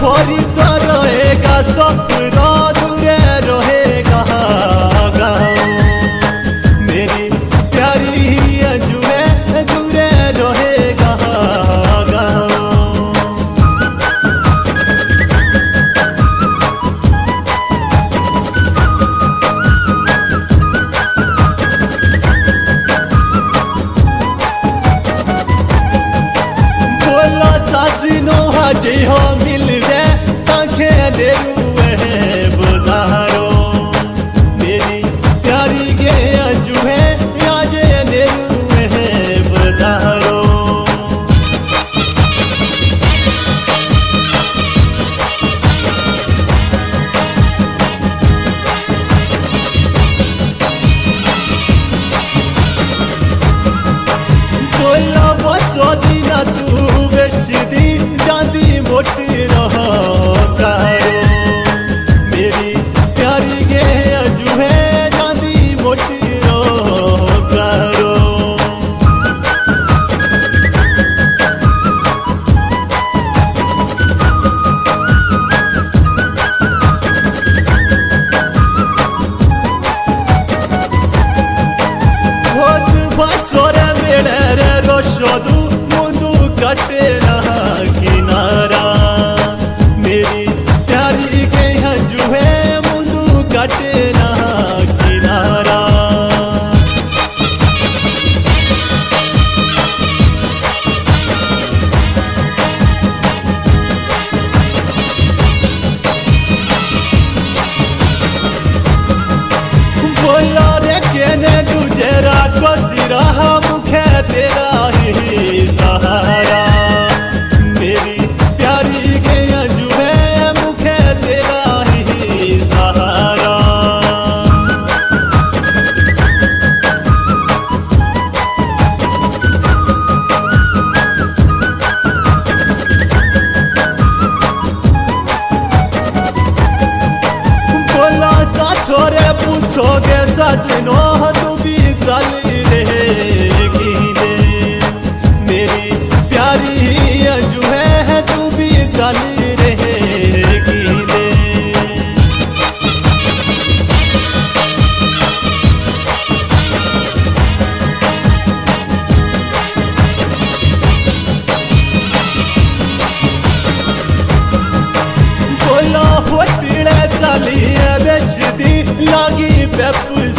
भरि त रहेका सपना Take श्रोदू मुंदू कटे ना किनारा। मेरी प्यारी के हंजू है मुंदू कटे ना किनारा। बोला रे, केने तुझे रात बसी रहा पूछोगे सजनो तू भी चली pé pros